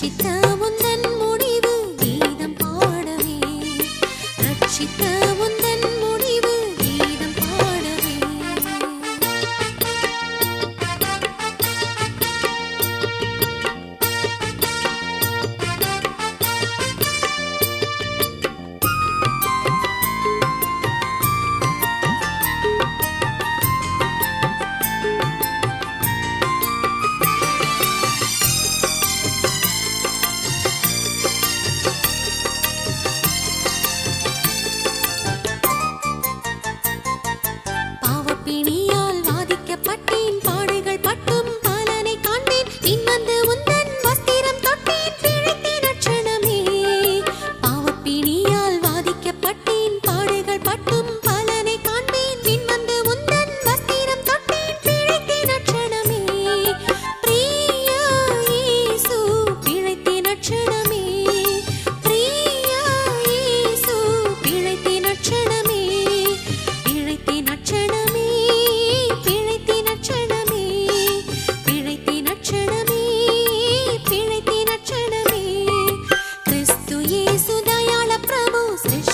she done? Deus